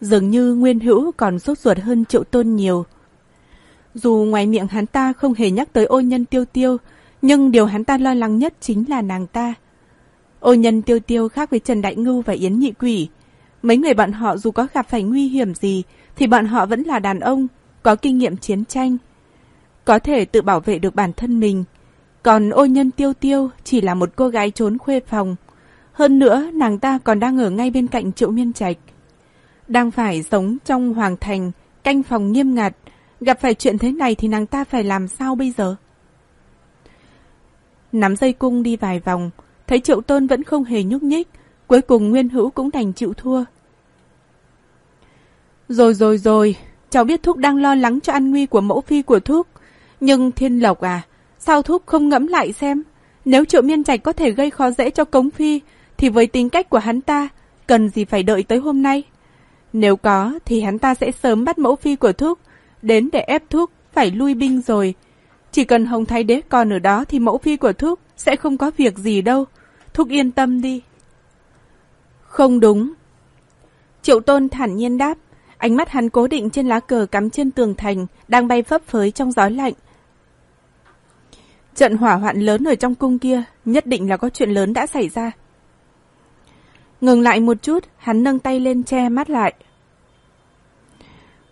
Dường như Nguyên Hữu còn sốt ruột hơn Triệu Tôn nhiều. Dù ngoài miệng hắn ta không hề nhắc tới ô nhân tiêu tiêu, nhưng điều hắn ta lo lắng nhất chính là nàng ta. Ô nhân tiêu tiêu khác với Trần Đại Ngưu và Yến Nhị Quỷ. Mấy người bọn họ dù có gặp phải nguy hiểm gì, thì bọn họ vẫn là đàn ông, có kinh nghiệm chiến tranh. Có thể tự bảo vệ được bản thân mình. Còn ô nhân tiêu tiêu chỉ là một cô gái trốn khuê phòng. Hơn nữa, nàng ta còn đang ở ngay bên cạnh triệu miên trạch. Đang phải sống trong hoàng thành, canh phòng nghiêm ngặt. Gặp phải chuyện thế này thì nàng ta phải làm sao bây giờ? Nắm dây cung đi vài vòng, thấy triệu tôn vẫn không hề nhúc nhích. Cuối cùng Nguyên Hữu cũng đành chịu thua. Rồi rồi rồi, cháu biết Thúc đang lo lắng cho an nguy của mẫu phi của Thúc. Nhưng Thiên Lộc à, sao Thúc không ngẫm lại xem? Nếu Triệu Miên Trạch có thể gây khó dễ cho Cống Phi, thì với tính cách của hắn ta, cần gì phải đợi tới hôm nay? Nếu có, thì hắn ta sẽ sớm bắt mẫu phi của Thúc, đến để ép Thúc phải lui binh rồi. Chỉ cần Hồng Thái Đế còn ở đó thì mẫu phi của Thúc sẽ không có việc gì đâu. Thúc yên tâm đi. Không đúng. Triệu Tôn thản nhiên đáp, ánh mắt hắn cố định trên lá cờ cắm trên tường thành, đang bay phấp phới trong gió lạnh. Trận hỏa hoạn lớn ở trong cung kia, nhất định là có chuyện lớn đã xảy ra. Ngừng lại một chút, hắn nâng tay lên che mắt lại.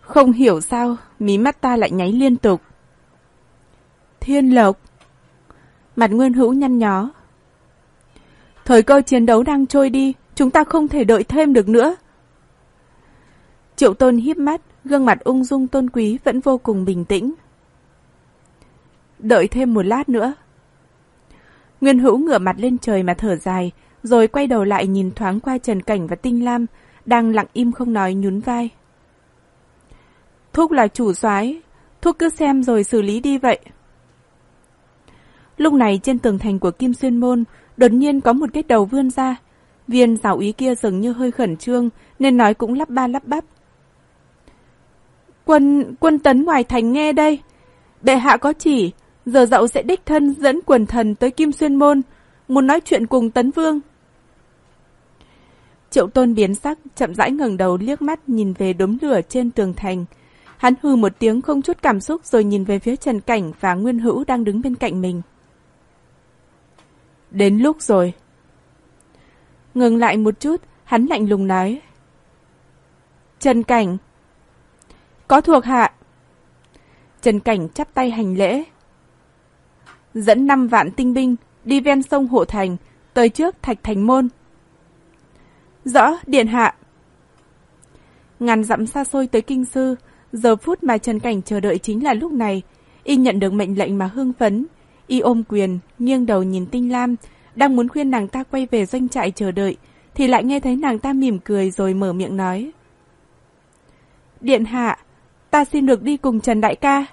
Không hiểu sao, mí mắt ta lại nháy liên tục. Thiên lộc. Mặt nguyên hữu nhăn nhó. Thời cơ chiến đấu đang trôi đi, chúng ta không thể đợi thêm được nữa. Triệu tôn híp mắt, gương mặt ung dung tôn quý vẫn vô cùng bình tĩnh. Đợi thêm một lát nữa. Nguyên hữu ngửa mặt lên trời mà thở dài, rồi quay đầu lại nhìn thoáng qua Trần Cảnh và Tinh Lam, đang lặng im không nói nhún vai. Thúc là chủ soái, Thúc cứ xem rồi xử lý đi vậy. Lúc này trên tường thành của Kim Xuyên Môn, đột nhiên có một cái đầu vươn ra. Viên giáo ý kia dường như hơi khẩn trương, nên nói cũng lắp ba lắp bắp. Quân, quân tấn ngoài thành nghe đây. Bệ hạ có chỉ, giờ dậu sẽ đích thân dẫn quần thần tới Kim Xuyên Môn, muốn nói chuyện cùng tấn vương. Triệu tôn biến sắc, chậm rãi ngẩng đầu liếc mắt nhìn về đốm lửa trên tường thành. Hắn hừ một tiếng không chút cảm xúc rồi nhìn về phía Trần Cảnh và Nguyên Hữu đang đứng bên cạnh mình. Đến lúc rồi. Ngừng lại một chút, hắn lạnh lùng nói. Trần Cảnh. Có thuộc hạ. Trần Cảnh chắp tay hành lễ. Dẫn 5 vạn tinh binh đi ven sông Hộ Thành, tới trước Thạch Thành Môn. Rõ, điện hạ. Ngàn dặm xa xôi tới kinh sư, giờ phút mà Trần Cảnh chờ đợi chính là lúc này. Y nhận được mệnh lệnh mà hưng phấn. Y ôm quyền, nghiêng đầu nhìn Tinh Lam, đang muốn khuyên nàng ta quay về doanh trại chờ đợi, thì lại nghe thấy nàng ta mỉm cười rồi mở miệng nói. Điện hạ, ta xin được đi cùng Trần Đại ca.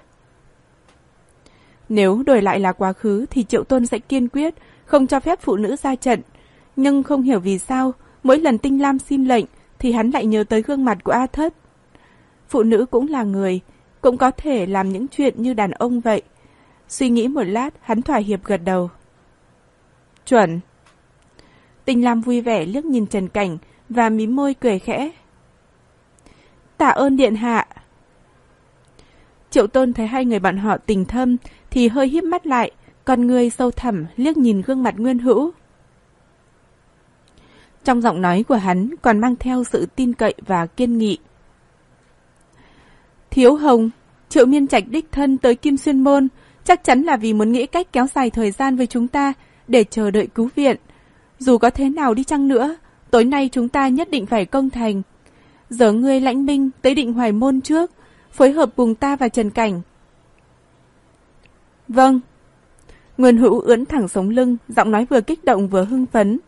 Nếu đổi lại là quá khứ thì Triệu Tôn sẽ kiên quyết, không cho phép phụ nữ ra trận. Nhưng không hiểu vì sao, mỗi lần Tinh Lam xin lệnh thì hắn lại nhớ tới gương mặt của A Thất. Phụ nữ cũng là người, cũng có thể làm những chuyện như đàn ông vậy. Suy nghĩ một lát, hắn thỏa hiệp gật đầu. Chuẩn. tình Lam vui vẻ liếc nhìn Trần Cảnh và mím môi cười khẽ. Tạ ơn điện hạ. Triệu Tôn thấy hai người bọn họ tình thâm thì hơi híp mắt lại, còn người sâu thẳm liếc nhìn gương mặt Nguyên Hữu. Trong giọng nói của hắn còn mang theo sự tin cậy và kiên nghị. Thiếu Hồng, Triệu Miên Trạch đích thân tới Kim Xuyên Môn, chắc chắn là vì muốn nghĩ cách kéo dài thời gian với chúng ta để chờ đợi cứu viện. Dù có thế nào đi chăng nữa, tối nay chúng ta nhất định phải công thành. Giờ ngươi lãnh binh tới định hoài môn trước, phối hợp cùng ta và Trần Cảnh. Vâng. Nguyên hữu ưỡn thẳng sống lưng, giọng nói vừa kích động vừa hưng phấn.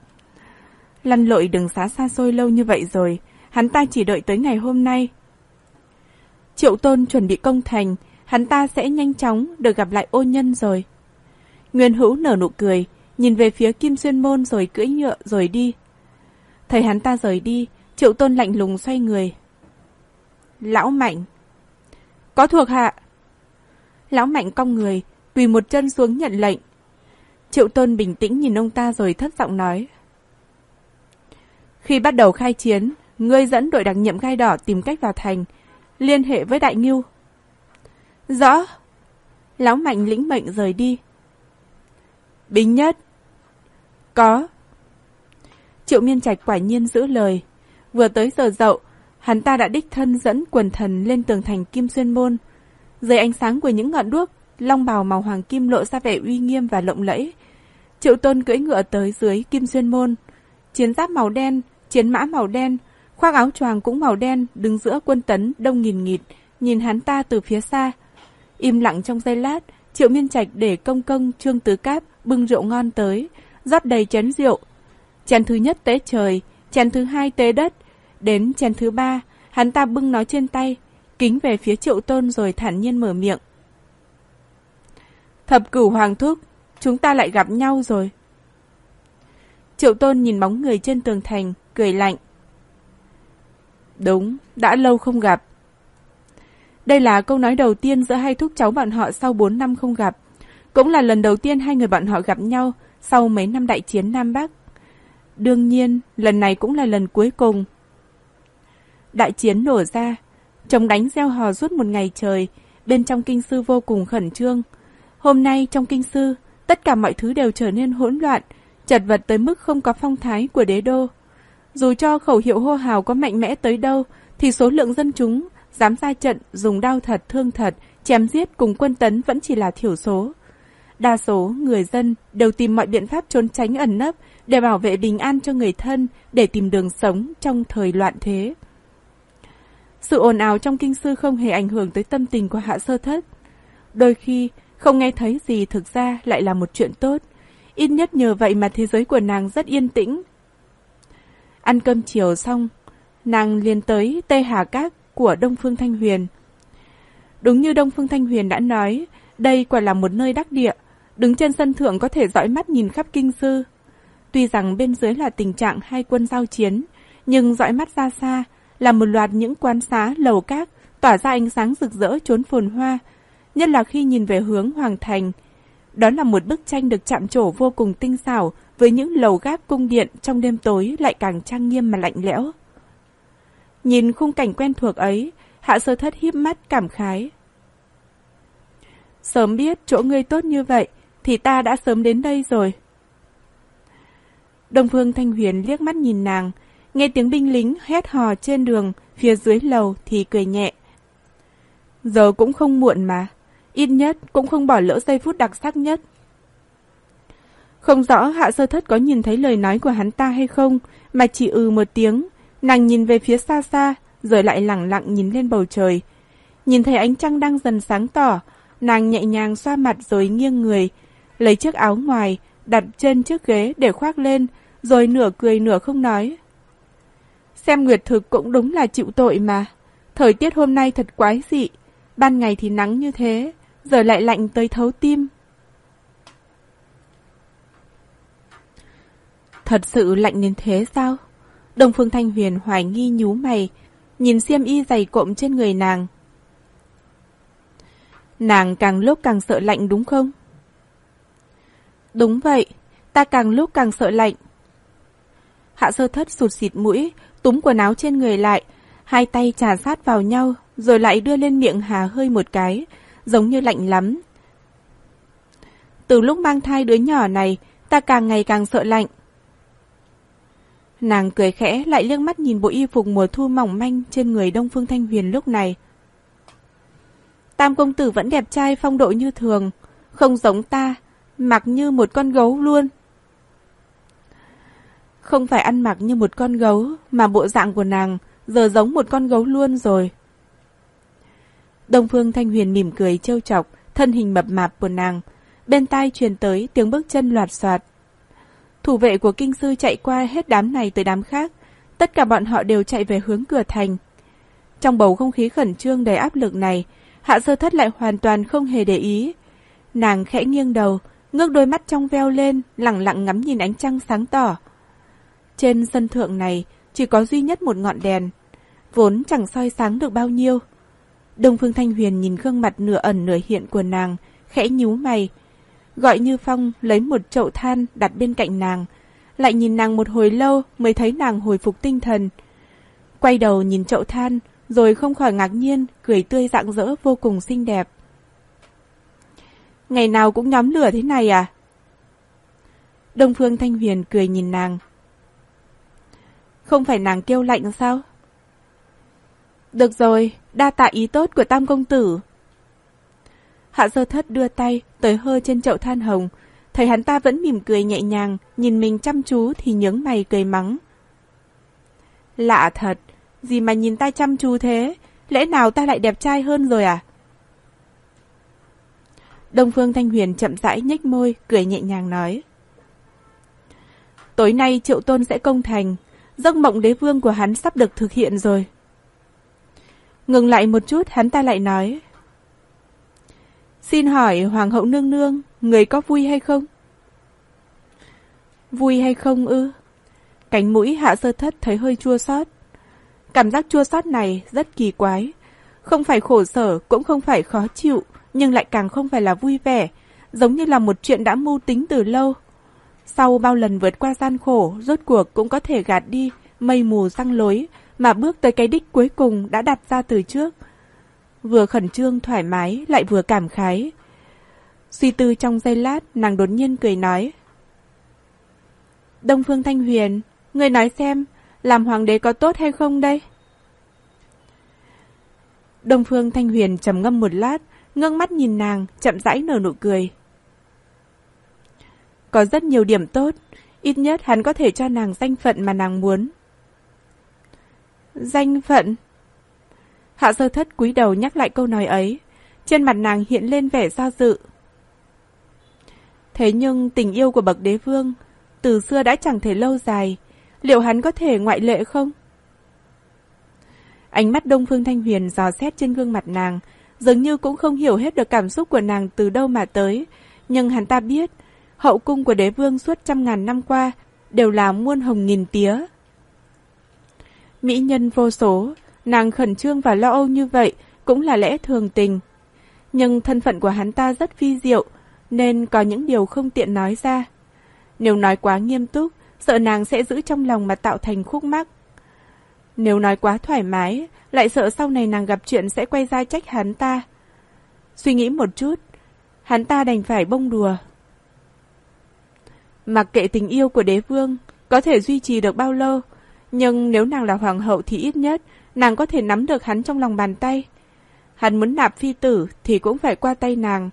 Lăn lội đừng xá xa xôi lâu như vậy rồi, hắn ta chỉ đợi tới ngày hôm nay. Triệu tôn chuẩn bị công thành, hắn ta sẽ nhanh chóng được gặp lại ô nhân rồi. Nguyên hữu nở nụ cười, nhìn về phía Kim Xuyên Môn rồi cưỡi nhựa rồi đi. Thấy hắn ta rời đi, triệu tôn lạnh lùng xoay người. Lão Mạnh Có thuộc hạ Lão Mạnh cong người, quỳ một chân xuống nhận lệnh. Triệu tôn bình tĩnh nhìn ông ta rồi thất giọng nói. Khi bắt đầu khai chiến, ngươi dẫn đội đặc nhiệm gai đỏ tìm cách vào thành, liên hệ với Đại nghiêu. Rõ. Lão Mạnh lĩnh mệnh rời đi. Bính nhất. Có. Triệu Miên Trạch quả nhiên giữ lời. Vừa tới giờ dậu, hắn ta đã đích thân dẫn quần thần lên tường thành Kim Xuyên Môn. Dưới ánh sáng của những ngọn đuốc, long bào màu hoàng kim lộ ra vẻ uy nghiêm và lộng lẫy. Triệu Tôn cưỡi ngựa tới dưới Kim Xuyên Môn. Chiến giáp màu đen, chiến mã màu đen, khoác áo choàng cũng màu đen, đứng giữa quân tấn đông nghìn nghịt, nhìn hắn ta từ phía xa. Im lặng trong giây lát, Triệu Miên Trạch để công công Trương Tứ Cáp bưng rượu ngon tới, rót đầy chén rượu. Chén thứ nhất tế trời, chén thứ hai tế đất, đến chén thứ ba, hắn ta bưng nó trên tay, kính về phía Triệu Tôn rồi thản nhiên mở miệng. Thập cửu hoàng thúc, chúng ta lại gặp nhau rồi. Triệu Tôn nhìn bóng người trên tường thành, cười lạnh. Đúng, đã lâu không gặp. Đây là câu nói đầu tiên giữa hai thúc cháu bọn họ sau 4 năm không gặp. Cũng là lần đầu tiên hai người bọn họ gặp nhau sau mấy năm đại chiến Nam Bắc. Đương nhiên, lần này cũng là lần cuối cùng. Đại chiến nổ ra, chống đánh gieo hò suốt một ngày trời, bên trong kinh sư vô cùng khẩn trương. Hôm nay trong kinh sư, tất cả mọi thứ đều trở nên hỗn loạn, chật vật tới mức không có phong thái của đế đô. Dù cho khẩu hiệu hô hào có mạnh mẽ tới đâu, thì số lượng dân chúng dám ra trận dùng đau thật thương thật, chém giết cùng quân tấn vẫn chỉ là thiểu số. Đa số người dân đều tìm mọi biện pháp trốn tránh ẩn nấp để bảo vệ bình an cho người thân, để tìm đường sống trong thời loạn thế. Sự ồn ào trong kinh sư không hề ảnh hưởng tới tâm tình của hạ sơ thất. Đôi khi, không nghe thấy gì thực ra lại là một chuyện tốt. Ít nhất nhờ vậy mà thế giới của nàng rất yên tĩnh. Ăn cơm chiều xong, nàng liền tới Tây Hà Các của Đông Phương Thanh Huyền. Đúng như Đông Phương Thanh Huyền đã nói, đây quả là một nơi đắc địa, đứng trên sân thượng có thể dõi mắt nhìn khắp kinh sư. Tuy rằng bên dưới là tình trạng hai quân giao chiến, nhưng dõi mắt ra xa là một loạt những quan xá lầu các tỏa ra ánh sáng rực rỡ trốn phồn hoa, nhất là khi nhìn về hướng Hoàng Thành. Đó là một bức tranh được chạm trổ vô cùng tinh xảo với những lầu gác cung điện trong đêm tối lại càng trang nghiêm mà lạnh lẽo. Nhìn khung cảnh quen thuộc ấy, hạ sơ thất híp mắt cảm khái. Sớm biết chỗ ngươi tốt như vậy, thì ta đã sớm đến đây rồi. Đông Phương Thanh Huyền liếc mắt nhìn nàng, nghe tiếng binh lính hét hò trên đường, phía dưới lầu thì cười nhẹ. Giờ cũng không muộn mà, ít nhất cũng không bỏ lỡ giây phút đặc sắc nhất. Không rõ hạ sơ thất có nhìn thấy lời nói của hắn ta hay không, mà chỉ ừ một tiếng, nàng nhìn về phía xa xa, rồi lại lặng lặng nhìn lên bầu trời. Nhìn thấy ánh trăng đang dần sáng tỏ, nàng nhẹ nhàng xoa mặt rồi nghiêng người, lấy chiếc áo ngoài, đặt trên chiếc ghế để khoác lên, rồi nửa cười nửa không nói. Xem nguyệt thực cũng đúng là chịu tội mà. Thời tiết hôm nay thật quái dị. Ban ngày thì nắng như thế, giờ lại lạnh tới thấu tim. Thật sự lạnh đến thế sao? Đồng Phương Thanh Huyền hoài nghi nhú mày, nhìn xiêm y dày cộm trên người nàng. Nàng càng lúc càng sợ lạnh đúng không? Đúng vậy, ta càng lúc càng sợ lạnh. Hạ sơ thất sụt xịt mũi, túm quần áo trên người lại, hai tay trà sát vào nhau, rồi lại đưa lên miệng hà hơi một cái, giống như lạnh lắm. Từ lúc mang thai đứa nhỏ này, ta càng ngày càng sợ lạnh. Nàng cười khẽ lại liếc mắt nhìn bộ y phục mùa thu mỏng manh trên người Đông Phương Thanh Huyền lúc này. Tam công tử vẫn đẹp trai phong độ như thường, không giống ta, mặc như một con gấu luôn. Không phải ăn mặc như một con gấu, mà bộ dạng của nàng giờ giống một con gấu luôn rồi. Đông Phương Thanh Huyền mỉm cười trêu chọc, thân hình mập mạp của nàng. Bên tai truyền tới tiếng bước chân loạt soạt. Thủ vệ của kinh sư chạy qua hết đám này tới đám khác. Tất cả bọn họ đều chạy về hướng cửa thành. Trong bầu không khí khẩn trương đầy áp lực này, Hạ sơ thất lại hoàn toàn không hề để ý. Nàng khẽ nghiêng đầu, ngước đôi mắt trong veo lên, lặng lặng ngắm nhìn ánh trăng sáng tỏ. Trên sân thượng này chỉ có duy nhất một ngọn đèn, vốn chẳng soi sáng được bao nhiêu. Đông Phương Thanh Huyền nhìn gương mặt nửa ẩn nửa hiện của nàng, khẽ nhíu mày. Gọi Như Phong lấy một chậu than đặt bên cạnh nàng, lại nhìn nàng một hồi lâu mới thấy nàng hồi phục tinh thần. quay đầu nhìn chậu than, rồi không khỏi ngạc nhiên, cười tươi rạng rỡ vô cùng xinh đẹp. Ngày nào cũng nhóm lửa thế này à? Đông Phương Thanh Huyền cười nhìn nàng. Không phải nàng kêu lạnh sao? Được rồi, đa tạ ý tốt của Tam Công Tử. Hạ sơ thất đưa tay tới hơ trên chậu than hồng, thấy hắn ta vẫn mỉm cười nhẹ nhàng, nhìn mình chăm chú thì nhướng mày cười mắng. Lạ thật, gì mà nhìn ta chăm chú thế, lẽ nào ta lại đẹp trai hơn rồi à? Đông Phương Thanh Huyền chậm rãi nhếch môi, cười nhẹ nhàng nói. Tối nay triệu tôn sẽ công thành, giấc mộng đế vương của hắn sắp được thực hiện rồi. Ngừng lại một chút, hắn ta lại nói. Xin hỏi Hoàng hậu nương nương, người có vui hay không? Vui hay không ư? Cánh mũi hạ sơ thất thấy hơi chua xót. Cảm giác chua xót này rất kỳ quái. Không phải khổ sở, cũng không phải khó chịu, nhưng lại càng không phải là vui vẻ, giống như là một chuyện đã mưu tính từ lâu. Sau bao lần vượt qua gian khổ, rốt cuộc cũng có thể gạt đi, mây mù răng lối, mà bước tới cái đích cuối cùng đã đặt ra từ trước. Vừa khẩn trương thoải mái, lại vừa cảm khái. Suy tư trong giây lát, nàng đột nhiên cười nói. Đông Phương Thanh Huyền, người nói xem, làm hoàng đế có tốt hay không đây? Đông Phương Thanh Huyền trầm ngâm một lát, ngưng mắt nhìn nàng, chậm rãi nở nụ cười. Có rất nhiều điểm tốt, ít nhất hắn có thể cho nàng danh phận mà nàng muốn. Danh phận? Hạ sơ thất cúi đầu nhắc lại câu nói ấy, trên mặt nàng hiện lên vẻ do dự. Thế nhưng tình yêu của bậc đế vương từ xưa đã chẳng thể lâu dài, liệu hắn có thể ngoại lệ không? Ánh mắt Đông Phương Thanh Huyền dò xét trên gương mặt nàng, dường như cũng không hiểu hết được cảm xúc của nàng từ đâu mà tới, nhưng hắn ta biết, hậu cung của đế vương suốt trăm ngàn năm qua đều là muôn hồng nghìn tía. Mỹ nhân vô số, nàng khẩn trương và lo âu như vậy cũng là lẽ thường tình. Nhưng thân phận của hắn ta rất phi diệu, nên có những điều không tiện nói ra. Nếu nói quá nghiêm túc, sợ nàng sẽ giữ trong lòng mà tạo thành khúc mắc. Nếu nói quá thoải mái, lại sợ sau này nàng gặp chuyện sẽ quay ra trách hắn ta. Suy nghĩ một chút, hắn ta đành phải bông đùa. Mặc kệ tình yêu của đế vương, có thể duy trì được bao lâu, nhưng nếu nàng là hoàng hậu thì ít nhất nàng có thể nắm được hắn trong lòng bàn tay. Hắn muốn nạp phi tử thì cũng phải qua tay nàng.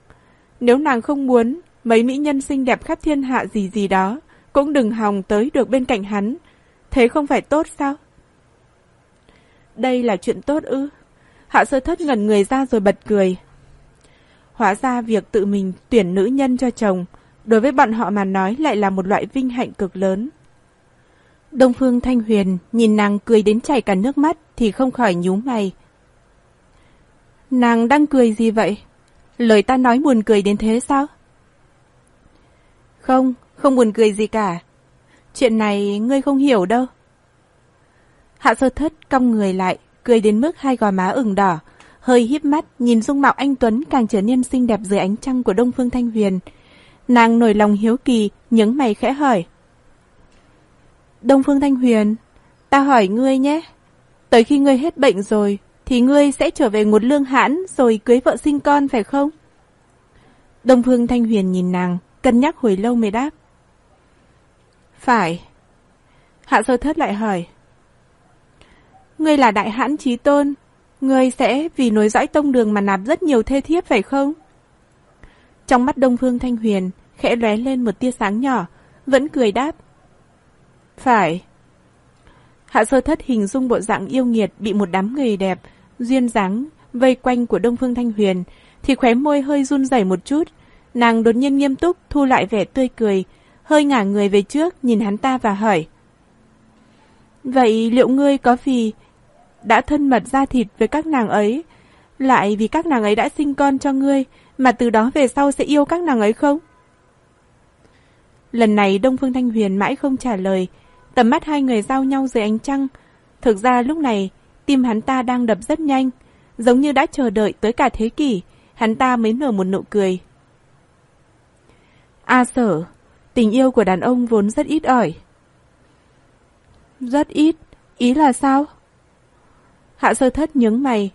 Nếu nàng không muốn, mấy mỹ nhân xinh đẹp khắp thiên hạ gì gì đó, cũng đừng hòng tới được bên cạnh hắn. Thế không phải tốt sao? Đây là chuyện tốt ư? Hạ sơ thất ngẩn người ra rồi bật cười. Hóa ra việc tự mình tuyển nữ nhân cho chồng, đối với bọn họ mà nói lại là một loại vinh hạnh cực lớn. Đông Phương Thanh Huyền nhìn nàng cười đến chảy cả nước mắt thì không khỏi nhú mày. Nàng đang cười gì vậy? Lời ta nói buồn cười đến thế sao? Không, không buồn cười gì cả. Chuyện này ngươi không hiểu đâu. Hạ sơ thất cong người lại, cười đến mức hai gò má ửng đỏ, hơi híp mắt nhìn dung mạo anh Tuấn càng trở nên xinh đẹp dưới ánh trăng của Đông Phương Thanh Huyền. Nàng nổi lòng hiếu kỳ, nhướng mày khẽ hỏi. Đông Phương Thanh Huyền, ta hỏi ngươi nhé. Tới khi ngươi hết bệnh rồi, thì ngươi sẽ trở về một lương hãn rồi cưới vợ sinh con phải không? Đông Phương Thanh Huyền nhìn nàng, cân nhắc hồi lâu mới đáp. Phải. Hạ sơ thất lại hỏi. Ngươi là đại hãn trí tôn, ngươi sẽ vì nối dõi tông đường mà nạp rất nhiều thê thiếp phải không? Trong mắt Đông Phương Thanh Huyền khẽ lóe lên một tia sáng nhỏ, vẫn cười đáp. Phải. Hạ sơ thất hình dung bộ dạng yêu nghiệt bị một đám người đẹp, duyên dáng, vây quanh của Đông Phương Thanh Huyền, thì khóe môi hơi run rẩy một chút. Nàng đột nhiên nghiêm túc thu lại vẻ tươi cười, hơi ngả người về trước nhìn hắn ta và hỏi. Vậy liệu ngươi có vì đã thân mật ra thịt với các nàng ấy, lại vì các nàng ấy đã sinh con cho ngươi, mà từ đó về sau sẽ yêu các nàng ấy không? Lần này Đông Phương Thanh Huyền mãi không trả lời, tầm mắt hai người giao nhau dưới ánh trăng. Thực ra lúc này, tim hắn ta đang đập rất nhanh, giống như đã chờ đợi tới cả thế kỷ, hắn ta mới nở một nụ cười. A sở, tình yêu của đàn ông vốn rất ít ỏi. Rất ít, ý là sao? Hạ sơ thất nhướng mày.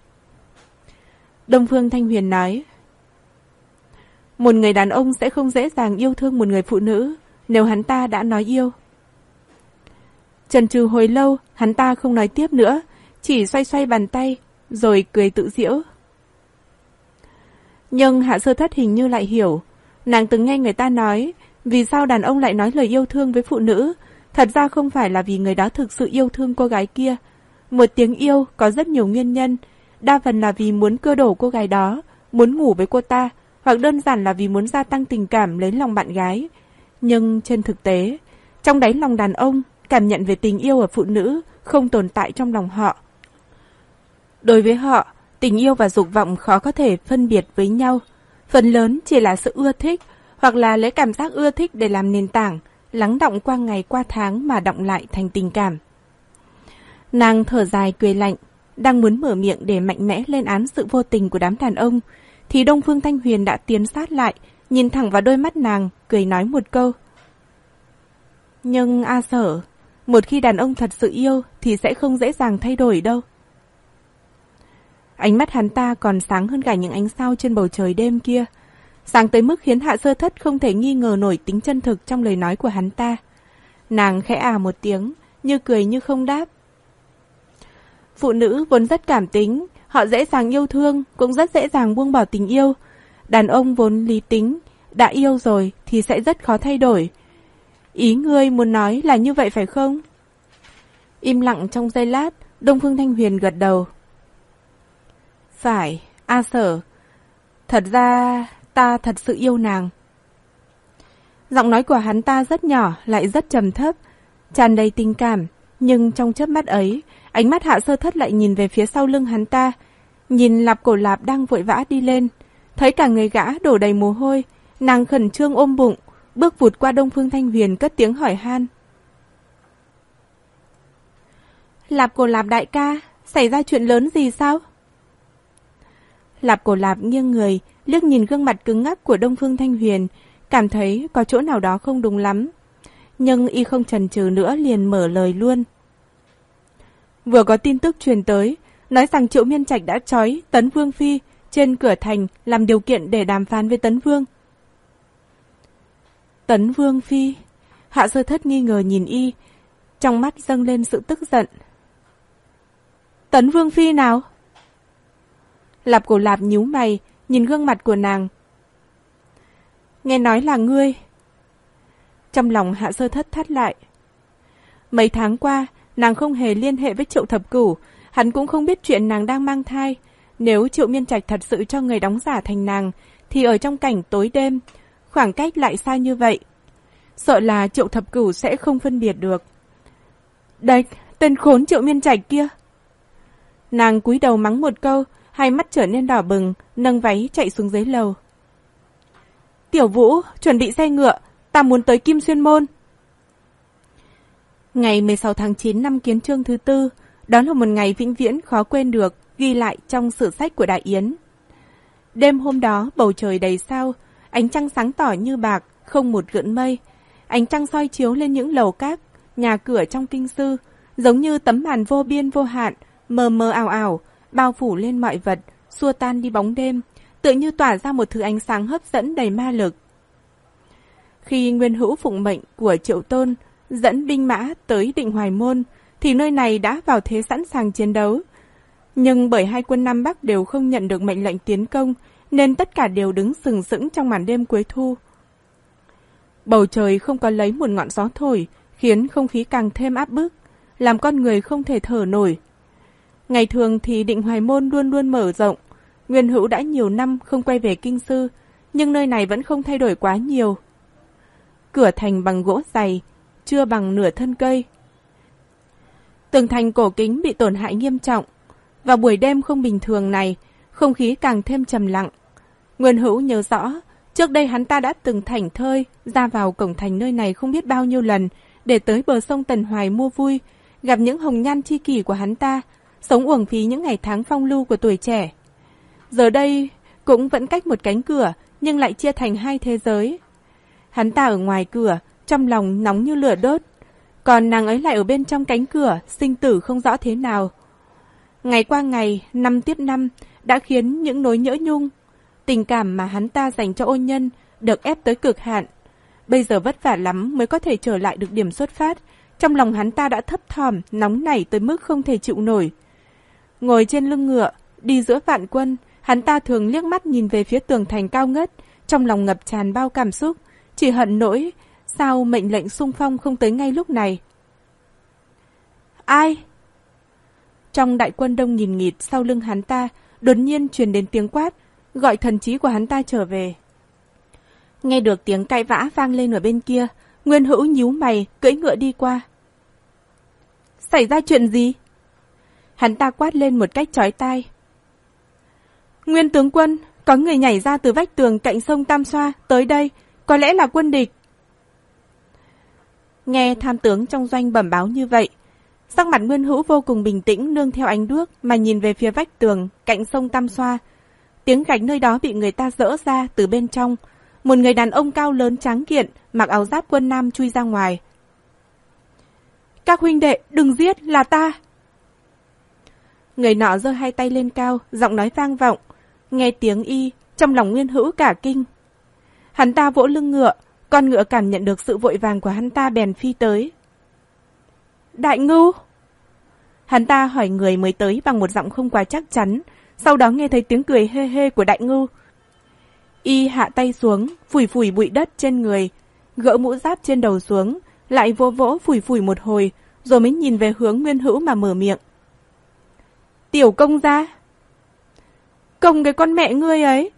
Đông Phương Thanh Huyền nói. Một người đàn ông sẽ không dễ dàng yêu thương một người phụ nữ nếu hắn ta đã nói yêu. Trần trừ hồi lâu, hắn ta không nói tiếp nữa, chỉ xoay xoay bàn tay, rồi cười tự diễu. Nhưng Hạ Sơ Thất hình như lại hiểu, nàng từng nghe người ta nói, vì sao đàn ông lại nói lời yêu thương với phụ nữ, thật ra không phải là vì người đó thực sự yêu thương cô gái kia. Một tiếng yêu có rất nhiều nguyên nhân, đa phần là vì muốn cơ đổ cô gái đó, muốn ngủ với cô ta, hoặc đơn giản là vì muốn gia tăng tình cảm lấy lòng bạn gái. Nhưng trên thực tế, trong đáy lòng đàn ông, cảm nhận về tình yêu ở phụ nữ không tồn tại trong lòng họ. Đối với họ, tình yêu và dục vọng khó có thể phân biệt với nhau. Phần lớn chỉ là sự ưa thích, hoặc là lấy cảm giác ưa thích để làm nền tảng, lắng động qua ngày qua tháng mà động lại thành tình cảm. Nàng thở dài cười lạnh, đang muốn mở miệng để mạnh mẽ lên án sự vô tình của đám đàn ông, thì Đông Phương Thanh Huyền đã tiến sát lại, nhìn thẳng vào đôi mắt nàng, cười nói một câu. Nhưng A Sở, một khi đàn ông thật sự yêu thì sẽ không dễ dàng thay đổi đâu. Ánh mắt hắn ta còn sáng hơn cả những ánh sao trên bầu trời đêm kia. Sáng tới mức khiến hạ sơ thất không thể nghi ngờ nổi tính chân thực trong lời nói của hắn ta. Nàng khẽ à một tiếng, như cười như không đáp. Phụ nữ vốn rất cảm tính, họ dễ dàng yêu thương, cũng rất dễ dàng buông bỏ tình yêu. Đàn ông vốn lý tính, đã yêu rồi thì sẽ rất khó thay đổi. Ý ngươi muốn nói là như vậy phải không? Im lặng trong giây lát, Đông Phương Thanh Huyền gật đầu. Phải, A Sở. Thật ra, ta thật sự yêu nàng. Giọng nói của hắn ta rất nhỏ, lại rất trầm thấp, tràn đầy tình cảm. Nhưng trong chớp mắt ấy, ánh mắt hạ sơ thất lại nhìn về phía sau lưng hắn ta. Nhìn lạp cổ lạp đang vội vã đi lên. Thấy cả người gã đổ đầy mồ hôi, nàng khẩn trương ôm bụng, bước vụt qua Đông Phương Thanh Huyền cất tiếng hỏi han. Lạp cổ lạp đại ca, xảy ra chuyện lớn gì sao? Lạp cổ lạp nghiêng người, liếc nhìn gương mặt cứng ngắc của Đông Phương Thanh Huyền, cảm thấy có chỗ nào đó không đúng lắm. Nhưng y không chần chừ nữa liền mở lời luôn. Vừa có tin tức truyền tới, nói rằng Triệu Miên Trạch đã trói Tấn Vương Phi trên cửa thành làm điều kiện để đàm phán với Tấn Vương. Tấn Vương Phi. Hạ sơ thất nghi ngờ nhìn y, trong mắt dâng lên sự tức giận. Tấn Vương Phi nào? Lạp cổ lạp nhíu mày, nhìn gương mặt của nàng. Nghe nói là ngươi. Trong lòng hạ sơ thất thắt lại. Mấy tháng qua, nàng không hề liên hệ với triệu thập cửu, hắn cũng không biết chuyện nàng đang mang thai. Nếu triệu miên trạch thật sự cho người đóng giả thành nàng, thì ở trong cảnh tối đêm, khoảng cách lại xa như vậy. Sợ là triệu thập cửu sẽ không phân biệt được. Đây, tên khốn triệu miên trạch kia. Nàng cúi đầu mắng một câu, hai mắt trở nên đỏ bừng, nâng váy chạy xuống dưới lầu. Tiểu Vũ, chuẩn bị xe ngựa, ta muốn tới Kim Xuyên Môn. Ngày 16 tháng 9 năm kiến trương thứ tư, đó là một ngày vĩnh viễn khó quên được, ghi lại trong sử sách của Đại Yến. Đêm hôm đó, bầu trời đầy sao, ánh trăng sáng tỏ như bạc, không một gợn mây. Ánh trăng soi chiếu lên những lầu cát, nhà cửa trong kinh sư, giống như tấm màn vô biên vô hạn, mờ mờ ảo ảo, bao phủ lên mọi vật, xua tan đi bóng đêm, tựa như tỏa ra một thứ ánh sáng hấp dẫn đầy ma lực. Khi Nguyên Hữu phụng mệnh của Triệu Tôn dẫn binh mã tới định Hoài Môn, thì nơi này đã vào thế sẵn sàng chiến đấu. Nhưng bởi hai quân Nam Bắc đều không nhận được mệnh lệnh tiến công, nên tất cả đều đứng sừng sững trong màn đêm cuối thu. Bầu trời không có lấy một ngọn gió thổi, khiến không khí càng thêm áp bức, làm con người không thể thở nổi. Ngày thường thì định hoài môn luôn luôn mở rộng. Nguyên hữu đã nhiều năm không quay về kinh sư, nhưng nơi này vẫn không thay đổi quá nhiều. Cửa thành bằng gỗ dày, chưa bằng nửa thân cây. Tường thành cổ kính bị tổn hại nghiêm trọng. Vào buổi đêm không bình thường này, không khí càng thêm trầm lặng. Nguyên hữu nhớ rõ, trước đây hắn ta đã từng thảnh thơi, ra vào cổng thành nơi này không biết bao nhiêu lần, để tới bờ sông Tần Hoài mua vui, gặp những hồng nhan chi kỷ của hắn ta, sống uổng phí những ngày tháng phong lưu của tuổi trẻ. Giờ đây cũng vẫn cách một cánh cửa, nhưng lại chia thành hai thế giới. Hắn ta ở ngoài cửa, trong lòng nóng như lửa đốt, còn nàng ấy lại ở bên trong cánh cửa, sinh tử không rõ thế nào. Ngày qua ngày, năm tiếp năm, đã khiến những nỗi nhỡ nhung, tình cảm mà hắn ta dành cho ôn nhân được ép tới cực hạn. Bây giờ vất vả lắm mới có thể trở lại được điểm xuất phát, trong lòng hắn ta đã thấp thỏm, nóng nảy tới mức không thể chịu nổi. Ngồi trên lưng ngựa, đi giữa vạn quân, hắn ta thường liếc mắt nhìn về phía tường thành cao ngất, trong lòng ngập tràn bao cảm xúc, chỉ hận nỗi, sao mệnh lệnh sung phong không tới ngay lúc này. Ai? Trong đại quân đông nhìn nghịt sau lưng hắn ta, đột nhiên truyền đến tiếng quát, gọi thần trí của hắn ta trở về. Nghe được tiếng cãi vã vang lên ở bên kia, Nguyên Hữu nhíu mày, cưỡi ngựa đi qua. Xảy ra chuyện gì? Hắn ta quát lên một cách chói tai. Nguyên tướng quân, có người nhảy ra từ vách tường cạnh sông Tam Xoa, tới đây, có lẽ là quân địch. Nghe tham tướng trong doanh bẩm báo như vậy, sắc mặt Nguyên Hữu vô cùng bình tĩnh nương theo ánh đuốc mà nhìn về phía vách tường cạnh sông Tam Xoa. Tiếng gạch nơi đó bị người ta dỡ ra từ bên trong. Một người đàn ông cao lớn tráng kiện, mặc áo giáp quân nam chui ra ngoài. Các huynh đệ, đừng giết, là ta! Người nọ giơ hai tay lên cao, giọng nói vang vọng. Nghe tiếng y, trong lòng Nguyên Hữu cả kinh. Hắn ta vỗ lưng ngựa, con ngựa cảm nhận được sự vội vàng của hắn ta bèn phi tới. Đại ngưu! Hắn ta hỏi người mới tới bằng một giọng không quá chắc chắn, sau đó nghe thấy tiếng cười hê hê của đại ngưu. Y hạ tay xuống, phủi phủi bụi đất trên người, gỡ mũ giáp trên đầu xuống, lại vô vỗ phủi phủi một hồi, rồi mới nhìn về hướng Nguyên Hữu mà mở miệng. Tiểu công gia! Công cái con mẹ ngươi ấy!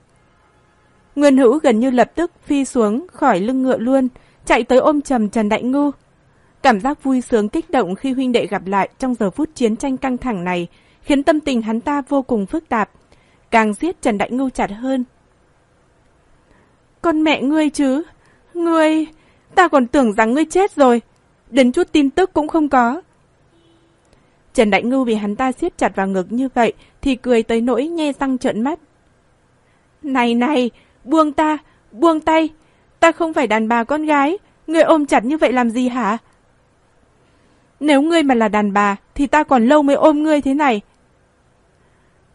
Nguyên Hữu gần như lập tức phi xuống khỏi lưng ngựa luôn, chạy tới ôm trầm Trần Đại Ngưu. Cảm giác vui sướng kích động khi huynh đệ gặp lại trong giờ phút chiến tranh căng thẳng này, khiến tâm tình hắn ta vô cùng phức tạp, càng giết Trần Đại Ngưu chặt hơn. Con mẹ ngươi chứ, ngươi, ta còn tưởng rằng ngươi chết rồi, đến chút tin tức cũng không có. Trần Đại Ngưu bị hắn ta siết chặt vào ngực như vậy thì cười tới nỗi nhe răng trợn mắt. Này này, buông ta, buông tay, ta không phải đàn bà con gái, ngươi ôm chặt như vậy làm gì hả? Nếu ngươi mà là đàn bà thì ta còn lâu mới ôm ngươi thế này.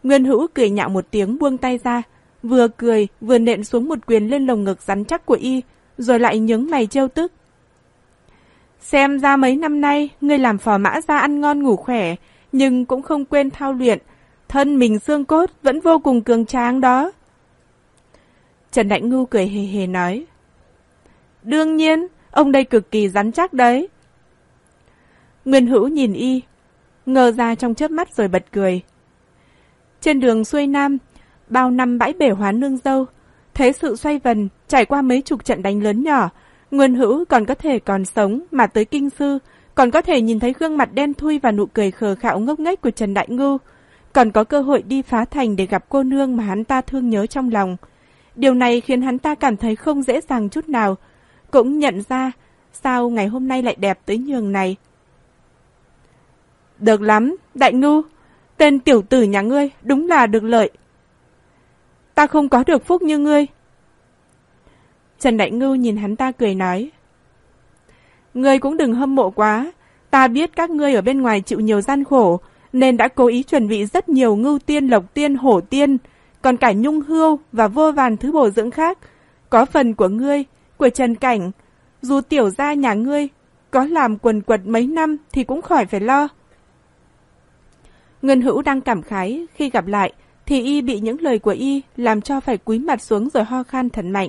Nguyên Hữu cười nhạo một tiếng buông tay ra, vừa cười vừa nện xuống một quyền lên lồng ngực rắn chắc của y, rồi lại nhướng mày trêu tức. Xem ra mấy năm nay, ngươi làm phò mã ra ăn ngon ngủ khỏe, nhưng cũng không quên thao luyện. Thân mình xương cốt vẫn vô cùng cường tráng đó. Trần Đại Ngưu cười hề hề nói. Đương nhiên, ông đây cực kỳ rắn chắc đấy. Nguyên Hữu nhìn y, ngờ ra trong chớp mắt rồi bật cười. Trên đường xuôi Nam, bao năm bãi bể hóa nương dâu, thế sự xoay vần, trải qua mấy chục trận đánh lớn nhỏ, Nguyên Hữu còn có thể còn sống mà tới kinh sư, còn có thể nhìn thấy gương mặt đen thui và nụ cười khờ khạo ngốc nghếch của Trần Đại Ngưu, còn có cơ hội đi phá thành để gặp cô nương mà hắn ta thương nhớ trong lòng. Điều này khiến hắn ta cảm thấy không dễ dàng chút nào, cũng nhận ra sao ngày hôm nay lại đẹp tới nhường này. Được lắm, Đại Ngưu, tên tiểu tử nhà ngươi đúng là được lợi. Ta không có được phúc như ngươi, Trần Đại Ngưu nhìn hắn ta cười nói. Ngươi cũng đừng hâm mộ quá. Ta biết các ngươi ở bên ngoài chịu nhiều gian khổ, nên đã cố ý chuẩn bị rất nhiều ngưu tiên, lộc tiên, hổ tiên, còn cả nhung hươu và vô vàn thứ bổ dưỡng khác. Có phần của ngươi, của Trần Cảnh, dù tiểu gia nhà ngươi có làm quần quật mấy năm thì cũng khỏi phải lo. Ngân Hữu đang cảm khái khi gặp lại, thì y bị những lời của y làm cho phải cúi mặt xuống rồi ho khan thần mạnh.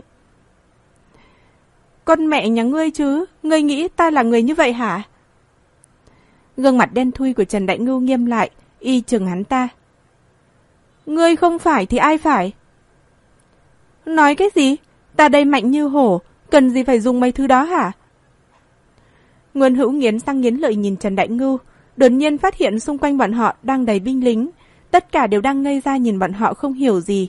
Con mẹ nhà ngươi chứ, ngươi nghĩ ta là người như vậy hả? Gương mặt đen thui của Trần Đại Ngưu nghiêm lại, y chừng hắn ta. Ngươi không phải thì ai phải? Nói cái gì? Ta đây mạnh như hổ, cần gì phải dùng mấy thứ đó hả? Nguyên hữu nghiến sang nghiến lợi nhìn Trần Đại Ngưu, đột nhiên phát hiện xung quanh bọn họ đang đầy binh lính. Tất cả đều đang ngây ra nhìn bọn họ không hiểu gì.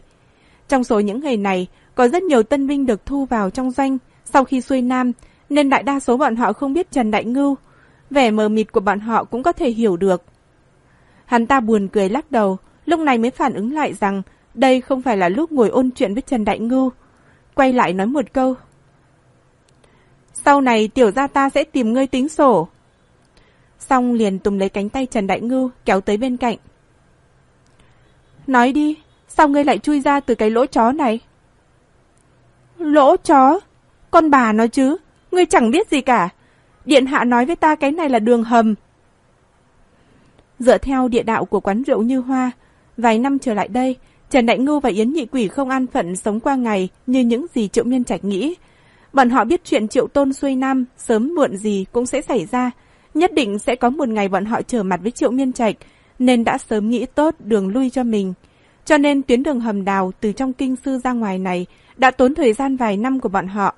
Trong số những người này, có rất nhiều tân binh được thu vào trong doanh, sau khi xuôi nam, nên đại đa số bọn họ không biết Trần Đại Ngưu. Vẻ mờ mịt của bọn họ cũng có thể hiểu được. Hắn ta buồn cười lắc đầu, lúc này mới phản ứng lại rằng đây không phải là lúc ngồi ôn chuyện với Trần Đại Ngưu. Quay lại nói một câu. Sau này tiểu gia ta sẽ tìm ngươi tính sổ. Xong liền tùm lấy cánh tay Trần Đại Ngưu kéo tới bên cạnh. Nói đi, sao ngươi lại chui ra từ cái lỗ chó này? Lỗ chó? Con bà nói chứ, ngươi chẳng biết gì cả. Điện hạ nói với ta cái này là đường hầm. Dựa theo địa đạo của quán rượu Như Hoa, vài năm trở lại đây, Trần Đại Ngưu và Yến Nhị Quỷ không an phận sống qua ngày như những gì Triệu Miên Trạch nghĩ. Bọn họ biết chuyện Triệu Tôn xuôi nam sớm muộn gì cũng sẽ xảy ra, nhất định sẽ có một ngày bọn họ trở mặt với Triệu Miên Trạch, nên đã sớm nghĩ tốt đường lui cho mình. Cho nên tuyến đường hầm đào từ trong kinh sư ra ngoài này đã tốn thời gian vài năm của bọn họ.